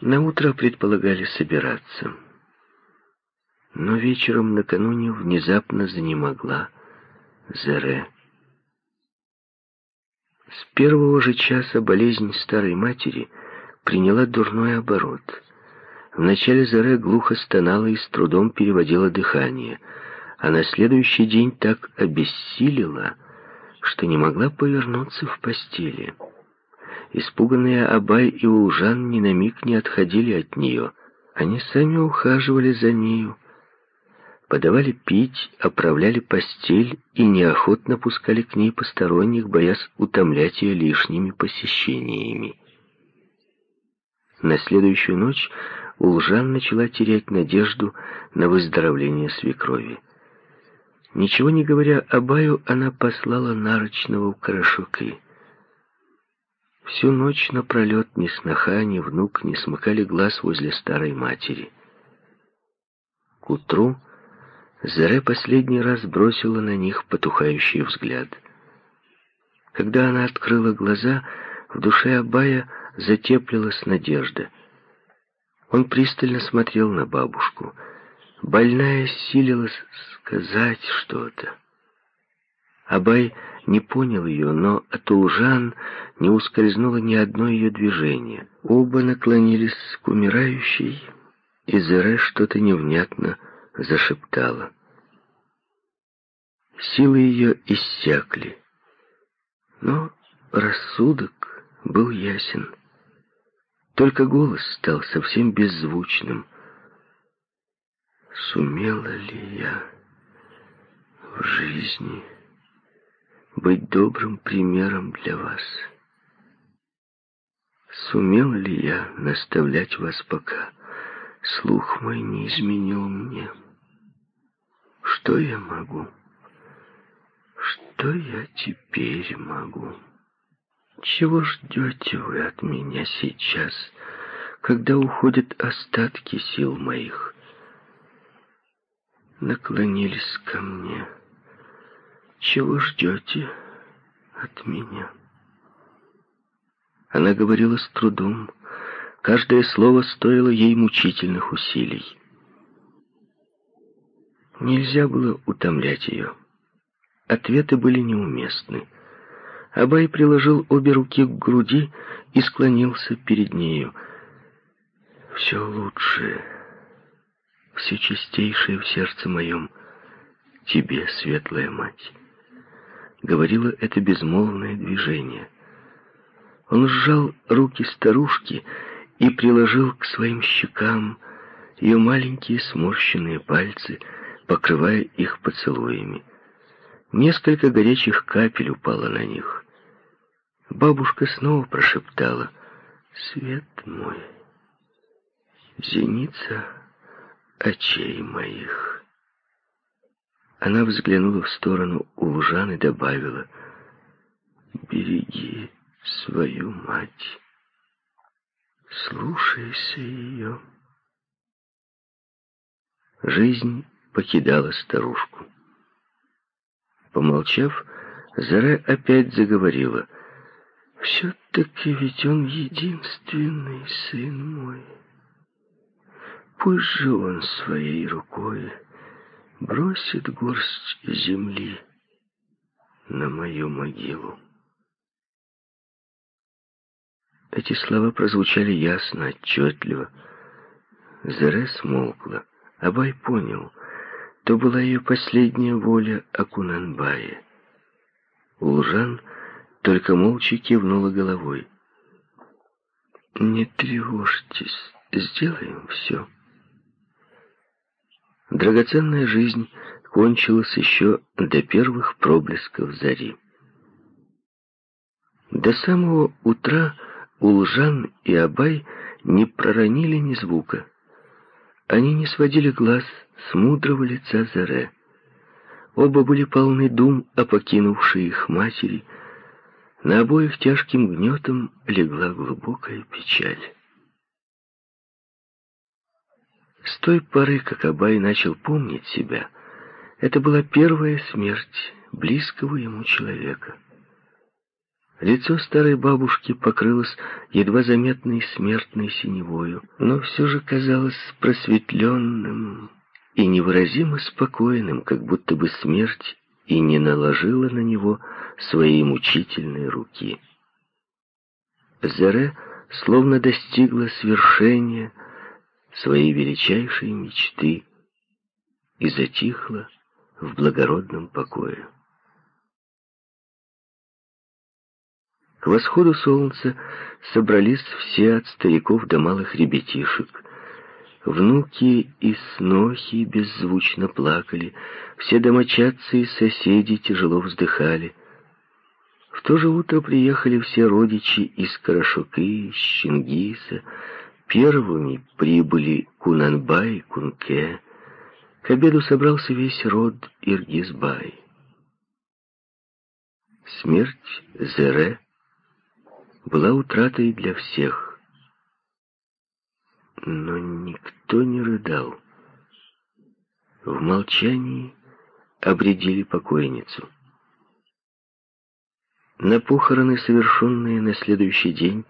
На утро предполагали собираться. Но вечером накануне внезапно занемогла Зере. С первого же часа болезнь старой матери приняла дурной оборот. Вначале Заре глухо стонала и с трудом переводила дыхание, а на следующий день так обессилила, что не могла повернуться в постели. Испуганные Абай и Улжан ни на миг не отходили от нее. Они сами ухаживали за нею, подавали пить, оправляли постель и неохотно пускали к ней посторонних, боясь утомлять ее лишними посещениями. На следующую ночь Улжан начала терять надежду на выздоровление свекрови. Ничего не говоря Абаю, она послала нарочного в Карашуки. Всю ночь напролет ни сноха, ни внук не смыкали глаз возле старой матери. К утру Заре последний раз бросила на них потухающий взгляд. Когда она открыла глаза, в душе Абая затеплилась надежда. Он пристально смотрел на бабушку. Больная силилась сказать что-то. Абай не понял ее, но от Улжан не ускользнуло ни одно ее движение. Оба наклонились к умирающей, и Зере что-то невнятно зашептала. Силы ее иссякли, но рассудок был ясен. Только голос стал совсем беззвучным. Сумела ли я в жизни быть добрым примером для вас? Сумела ли я наставлять вас, пока слух мой не изменил мне? Что я могу? Что я теперь могу? Чего ждете вы от меня сейчас, когда уходят остатки сил моих? Наклонились ко мне. Чего ждете от меня? Она говорила с трудом. Каждое слово стоило ей мучительных усилий. Нельзя было утомлять ее. Ответы были неуместны. Абай приложил обе руки к груди и склонился перед нею. «Все лучшее, все чистейшее в сердце моем, тебе, светлая мать», — говорило это безмолвное движение. Он сжал руки старушки и приложил к своим щекам ее маленькие сморщенные пальцы, покрывая их поцелуями. Несколько горячих капель упало на них. Бабушка снова прошептала «Свет мой, зеница очей моих». Она взглянула в сторону Улжан и добавила «Береги свою мать, слушайся ее». Жизнь покидала старушку. Помолчав, Зара опять заговорила. «Все-таки ведь он единственный сын мой. Пусть же он своей рукой бросит горсть земли на мою могилу». Эти слова прозвучали ясно, отчетливо. Заре смолкла. Абай понял — то была ее последняя воля о. Улжан только молча кивнула головой. «Не тревожьтесь, сделаем все». Драгоценная жизнь кончилась еще до первых проблесков зари. До самого утра Улжан и Абай не проронили ни звука. Они не сводили глаз с мудрого лица Заре. Оба были полны дум о покинувшей их матери. На обоих тяжким гнетом легла глубокая печаль. С той поры, как Абай начал помнить себя, это была первая смерть близкого ему человека. Лицо старой бабушки покрылось едва заметной смертной синевою, но все же казалось просветленным и невыразимо спокойным, как будто бы смерть и не наложила на него свои мучительные руки. Зере словно достигла свершения своей величайшей мечты и затихла в благородном покое. К восходу солнца собрались все от стариков до малых ребятишек. Внуки и снохи беззвучно плакали, все домочадцы и соседи тяжело вздыхали. В то же утро приехали все родичи из Карашуки, из Чингиса. Первыми прибыли Кунанбай и Кунке. К обеду собрался весь род Иргизбай. Смерть Зере была утратой для всех. Но никто не рыдал. В молчании обредили покойницу. На похороны, совершенные на следующий день,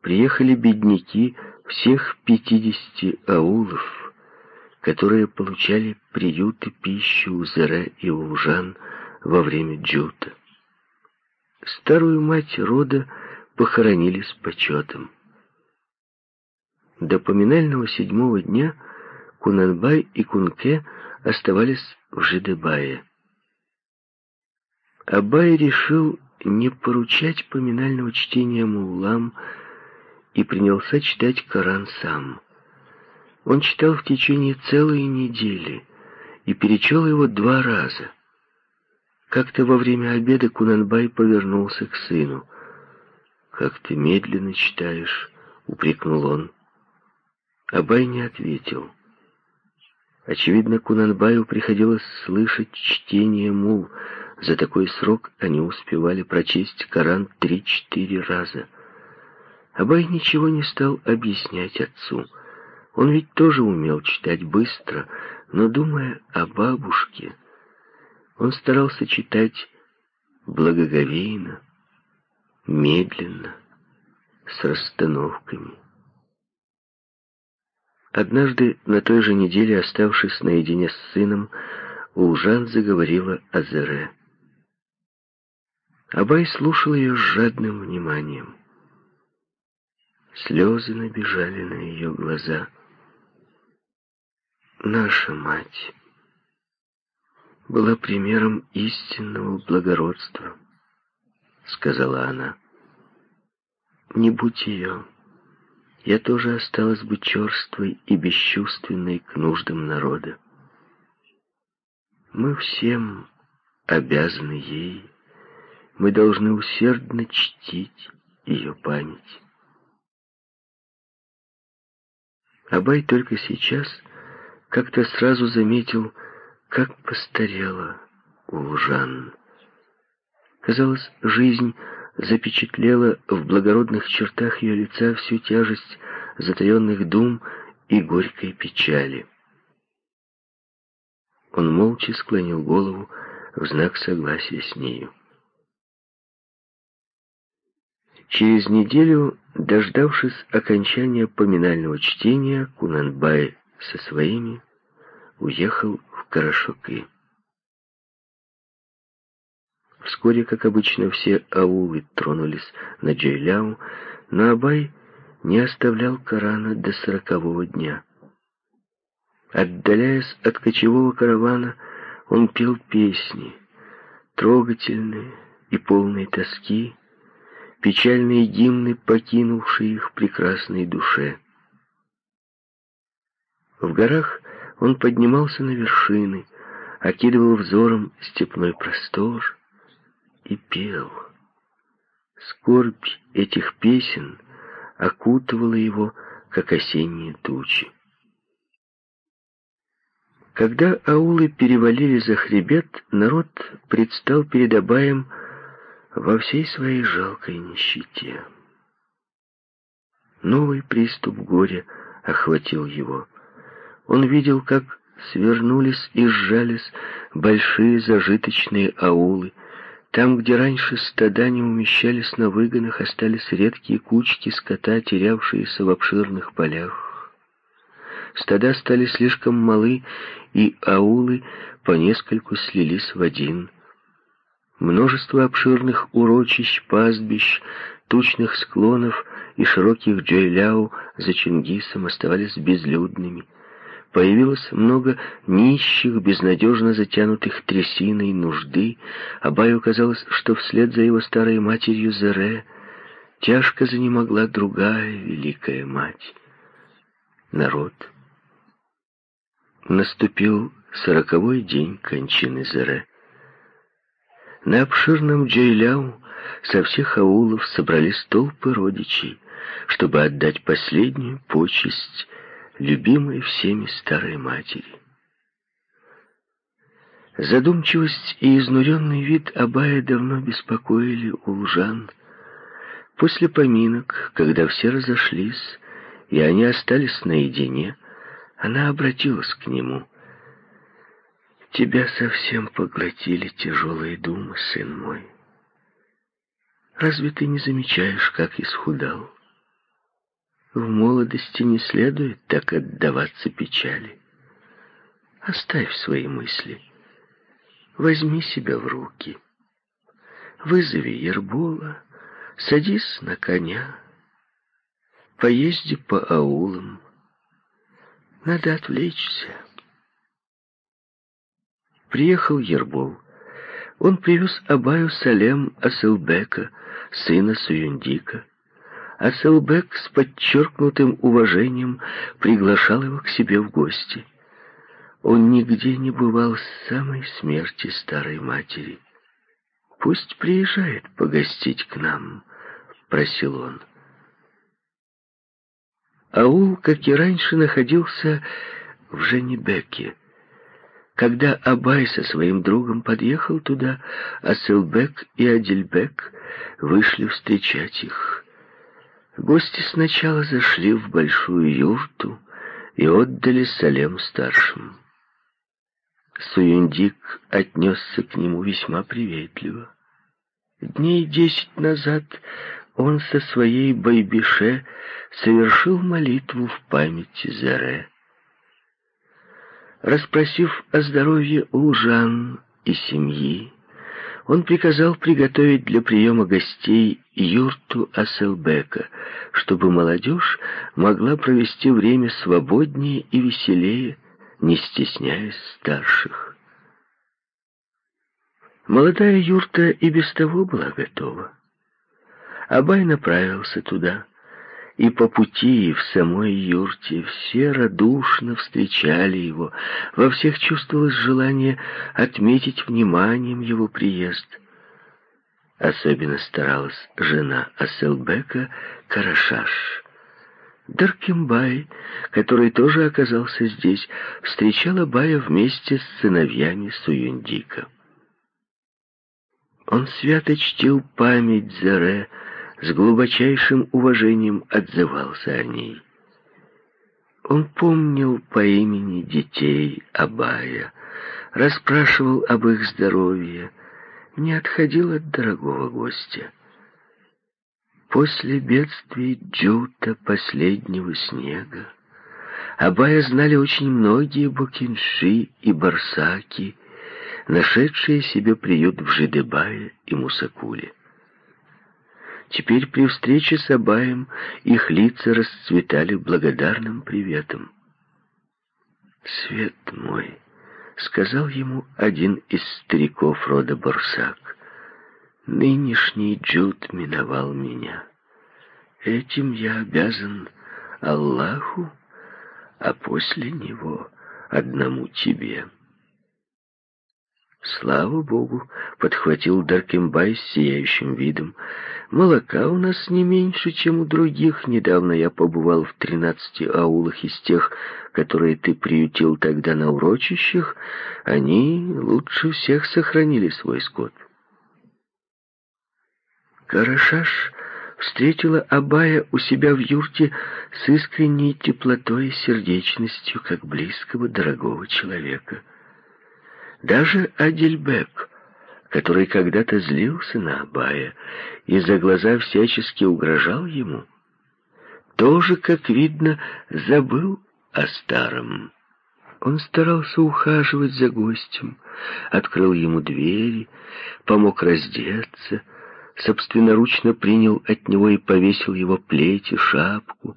приехали бедняки всех пятидесяти аулов, которые получали приют и пищу у Зара и у Лужан во время джута. Старую мать рода похоронили с почетом. До поминального седьмого дня Кунанбай и Кунке оставались в Жидебае. Абай решил не поручать поминального чтения муллам и принялся читать Коран сам. Он читал в течение целой недели и перечел его два раза. Как-то во время обеда Кунанбай повернулся к сыну. «Как ты медленно читаешь», — упрекнул он. Абай не ответил. Очевидно, Кунанбаю приходилось слышать чтение мул. За такой срок они успевали прочесть Коран три-четыре раза. Абай ничего не стал объяснять отцу. Он ведь тоже умел читать быстро, но, думая о бабушке, он старался читать благоговейно, медленно, с расстановками. Однажды, на той же неделе, оставшись наедине с сыном, Улжан заговорила о Зере. Абай слушал ее с жадным вниманием. Слезы набежали на ее глаза. Наша мать была примером истинного благородства. — сказала она. «Не будь ее, я тоже осталась бы черствой и бесчувственной к нуждам народа. Мы всем обязаны ей, мы должны усердно чтить ее память». Абай только сейчас как-то сразу заметил, как постарела Улжан. Казалось, жизнь запечатлела в благородных чертах ее лица всю тяжесть затаенных дум и горькой печали. Он молча склонил голову в знак согласия с нею. Через неделю, дождавшись окончания поминального чтения, Кунанбай со своими уехал в Карашоки. Вскоре, как обычно, все аулы тронулись на Джейляу, но Абай не оставлял Корана до сорокового дня. Отдаляясь от кочевого каравана, он пел песни, трогательные и полные тоски, печальные гимны, покинувшие их прекрасной душе. В горах он поднимался на вершины, окидывал взором степной простор, и пел. Скорбь этих песен окутывала его, как осенние тучи. Когда аулы перевалили за хребет, народ предстал перед Абаем во всей своей жалкой нищете. Новый приступ горя охватил его. Он видел, как свернулись и сжались большие зажиточные аулы, Там, где раньше стада не умещались на выгонах, остались редкие кучки скота, терявшиеся в обширных полях. Стада стали слишком малы, и аулы по нескольку слились в один. Множество обширных урочищ, пастбищ, тучных склонов и широких джейляу за Чингисом оставались безлюдными. Появилось много нищих, безнадежно затянутых трясиной нужды. Абаю казалось, что вслед за его старой матерью Зере тяжко занемогла другая великая мать. Народ. Наступил сороковой день кончины Зере. На обширном Джейляу со всех аулов собрались толпы родичей, чтобы отдать последнюю почесть любимой всеми старой матери. Задумчивость и изнуренный вид Абая давно беспокоили Улжан. После поминок, когда все разошлись, и они остались наедине, она обратилась к нему. «Тебя совсем поглотили тяжелые думы, сын мой. Разве ты не замечаешь, как исхудал?» В молодости не следует так отдаваться печали. Оставь свои мысли. Возьми себя в руки. Вызови Ербола, садись на коня. Поезди по аулам. Надо отвлечься. Приехал Ербол. Он привез Абаю Салем Асылбека, сына Суюндика. А Селбек с подчеркнутым уважением приглашал его к себе в гости. Он нигде не бывал с самой смерти старой матери. «Пусть приезжает погостить к нам», — просил он. Аул, как и раньше, находился в Женебеке. Когда Абай со своим другом подъехал туда, Аселбек и Адильбек вышли встречать их. Гости сначала зашли в большую юрту и отдали Салем старшим. Суюндик отнесся к нему весьма приветливо. Дней десять назад он со своей Байбише совершил молитву в память Зере. Распросив о здоровье Лужан и семьи, он приказал приготовить для приема гостей юрту Аселбека, чтобы молодежь могла провести время свободнее и веселее, не стесняясь старших. Молодая юрта и без того была готова. Абай направился туда, и по пути, и в самой юрте все радушно встречали его, во всех чувствовалось желание отметить вниманием его приезд. Особенно старалась жена Аселбека Карашаш. Даркимбай, который тоже оказался здесь, встречала Бая вместе с сыновьями Суюндика. Он свято чтил память Заре, с глубочайшим уважением отзывался о ней. Он помнил по имени детей Абая, расспрашивал об их здоровье, не отходил от дорогого гостя. После бедствий Джута последнего снега Абая знали очень многие букинши и барсаки, нашедшие себе приют в Жидебае и Мусакуле. Теперь при встрече с Абаем их лица расцветали благодарным приветом. «Свет мой», — сказал ему один из стариков рода Борсак, — «нынешний Джуд миновал меня. Этим я обязан Аллаху, а после него одному тебе». «Слава Богу!» — подхватил Даркембай с сияющим видом. «Молока у нас не меньше, чем у других. Недавно я побывал в тринадцати аулах из тех, которые ты приютил тогда на урочищах. Они лучше всех сохранили свой скот». Карашаш встретила Абая у себя в юрте с искренней теплотой и сердечностью, как близкого, дорогого человека. Даже Адельбек, который когда-то злился на Абая и за глаза всячески угрожал ему, тоже, как видно, забыл о старом. Он старался ухаживать за гостем, открыл ему двери, помог раздеться, собственноручно принял от него и повесил его плети, шапку.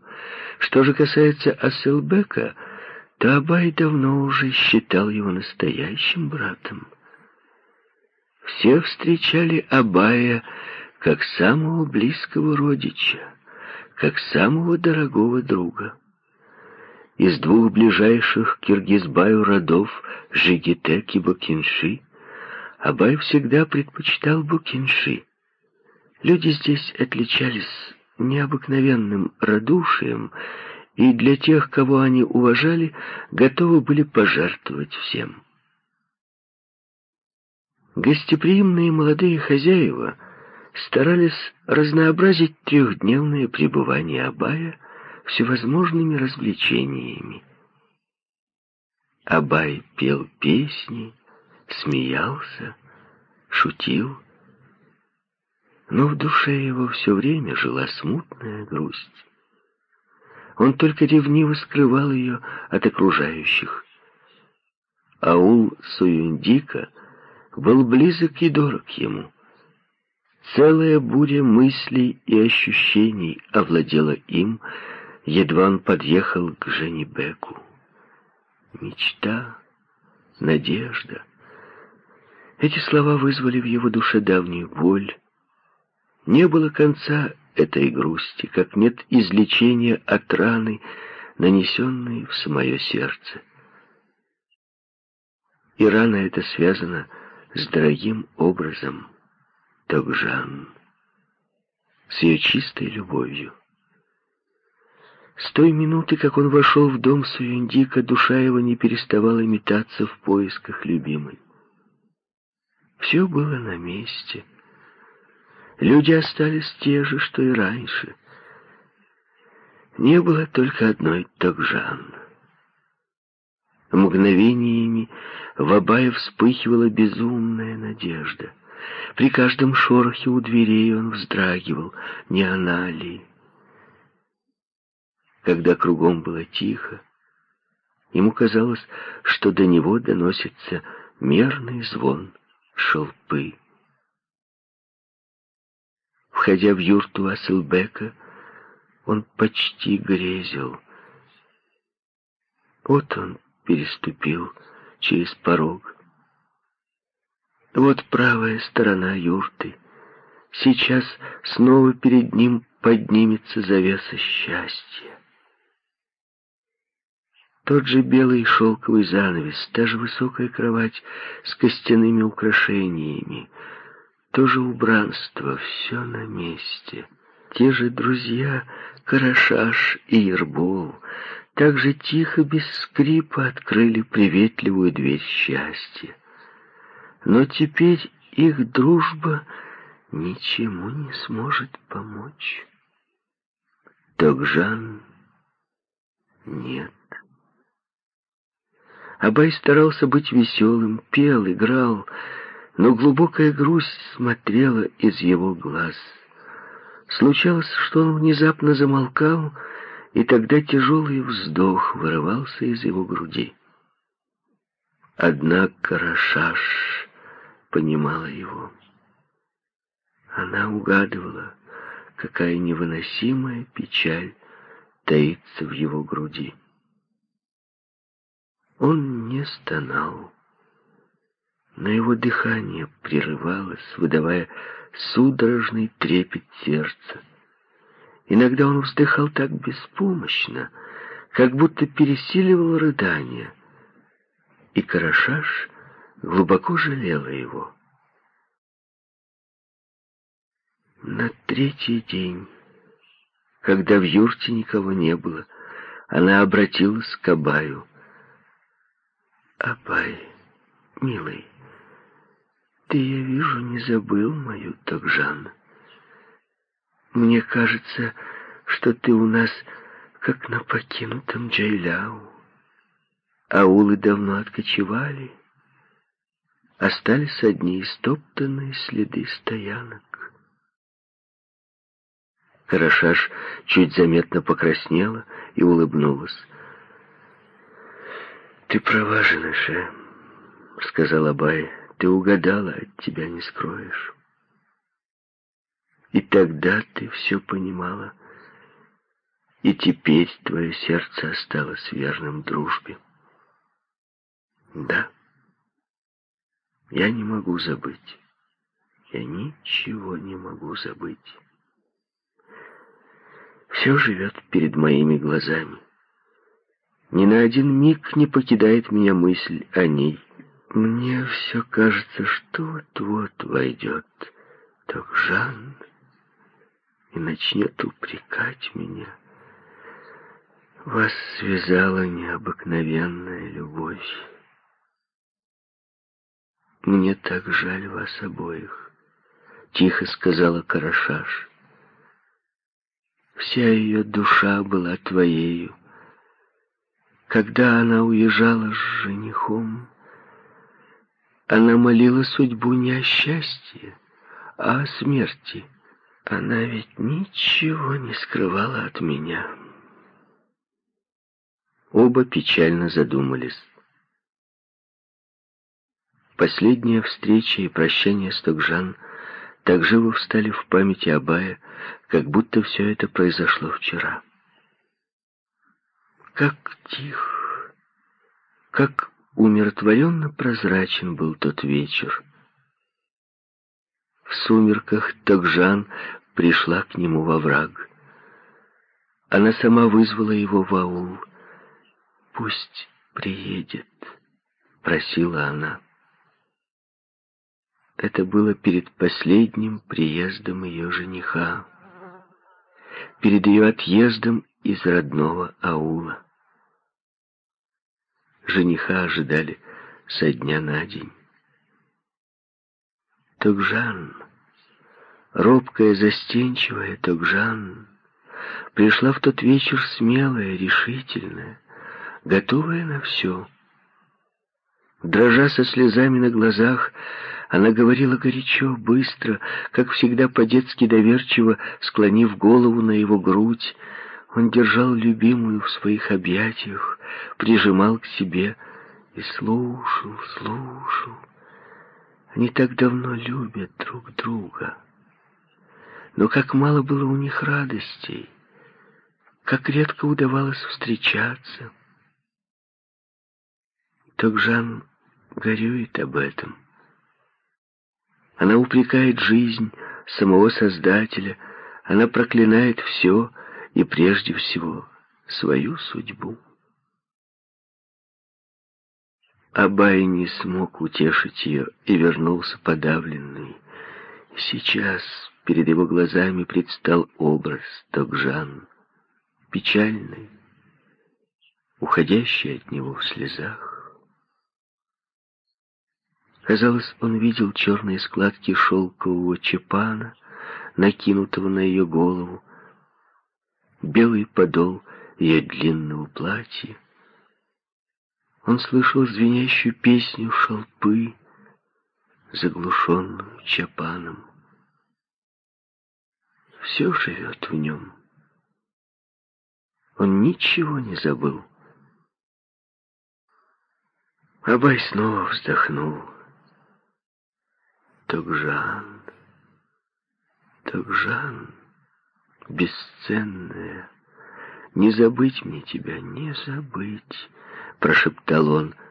Что же касается Асселбека, то Абай давно уже считал его настоящим братом. Все встречали Абая как самого близкого родича, как самого дорогого друга. Из двух ближайших Киргизбаю родов Жигитек и Букинши Абай всегда предпочитал Букинши. Люди здесь отличались необыкновенным радушием, и для тех, кого они уважали, готовы были пожертвовать всем. Гостеприимные молодые хозяева старались разнообразить трехдневное пребывание Абая всевозможными развлечениями. Абай пел песни, смеялся, шутил, но в душе его все время жила смутная грусть. Он только ревниво скрывал ее от окружающих. Аул Суюндика — был близок и дорог ему. Целая буря мыслей и ощущений овладела им, едва он подъехал к Женебеку. Мечта, надежда. Эти слова вызвали в его душе давнюю боль. Не было конца этой грусти, как нет излечения от раны, нанесенной в самое сердце. И рана эта связана с дорогим образом Тогжан, с ее чистой любовью. С той минуты, как он вошел в дом Суюндика, душа его не переставала метаться в поисках любимой. Все было на месте. Люди остались те же, что и раньше. Не было только одной Тогжан. Мгновениями в Абае вспыхивала безумная надежда. При каждом шорохе у дверей он вздрагивал, не она ли. Когда кругом было тихо, ему казалось, что до него доносится мерный звон шелпы. Входя в юрту Асылбека, он почти грезил. Вот он переступил через порог. Вот правая сторона юрты. Сейчас снова перед ним поднимется завеса счастья. Тот же белый шелковый занавес, та же высокая кровать с костяными украшениями, то же убранство, все на месте. Те же друзья Карашаш и Ербол, так же тихо, без скрипа, открыли приветливую дверь счастья. Но теперь их дружба ничему не сможет помочь. Тогжан нет. Абай старался быть веселым, пел, играл, но глубокая грусть смотрела из его глаз. Случалось, что он внезапно замолкал, и тогда тяжелый вздох вырывался из его груди. Однако Рашаш понимала его. Она угадывала, какая невыносимая печаль таится в его груди. Он не стонал, но его дыхание прерывалось, выдавая судорожный трепет сердца. Иногда он вздыхал так беспомощно, как будто пересиливал рыдание. И Карашаш глубоко жалела его. На третий день, когда в юрте никого не было, она обратилась к Абаю. «Абай, милый, ты, я вижу, не забыл мою Тогжан». Мне кажется, что ты у нас как на покинутом Джайляу. Аулы давно откочевали. остались одни истоптанные следы стоянок. Карашаш чуть заметно покраснела и улыбнулась. «Ты права, Женыше», — сказал Абай, — «ты угадала, от тебя не скроешь». И тогда ты все понимала, и теперь твое сердце осталось верным дружбе. Да, я не могу забыть. Я ничего не могу забыть. Все живет перед моими глазами. Ни на один миг не покидает меня мысль о ней. Мне все кажется, что вот-вот войдет Токжан и начнет упрекать меня. Вас связала необыкновенная любовь. Мне так жаль вас обоих, тихо сказала Карашаш. Вся ее душа была твоею. Когда она уезжала с женихом, она молила судьбу не о счастье, а о смерти. Она ведь ничего не скрывала от меня. Оба печально задумались. Последняя встреча и прощание с Токжан так живо встали в памяти Абая, как будто все это произошло вчера. Как тих, как умиротворенно прозрачен был тот вечер. В сумерках Токжан пришла к нему во враг. Она сама вызвала его в аул. «Пусть приедет», — просила она. Это было перед последним приездом ее жениха, перед ее отъездом из родного аула. Жениха ожидали со дня на день. Токжан, робкая, застенчивая Токжан, пришла в тот вечер смелая, решительная, готовая на все. Дрожа со слезами на глазах, она говорила горячо, быстро, как всегда по-детски доверчиво, склонив голову на его грудь. Он держал любимую в своих объятиях, прижимал к себе и слушал, слушал. Они так давно любят друг друга. Но как мало было у них радостей, как редко удавалось встречаться. Так Жан горюет об этом. Она упрекает жизнь, самого Создателя, она проклинает все и прежде всего свою судьбу. Абай не смог утешить ее и вернулся подавленный. Сейчас перед его глазами предстал образ Токжан, печальный, уходящий от него в слезах. Казалось, он видел черные складки шелкового чепана, накинутого на ее голову, белый подол ее длинного платья. Он слышал звенящую песню шелпы, заглушенную чапаном. Все живет в нем. Он ничего не забыл. Абай снова вздохнул. Токжан, Токжан, бесценная, не забыть мне тебя, не забыть, прошептал он, —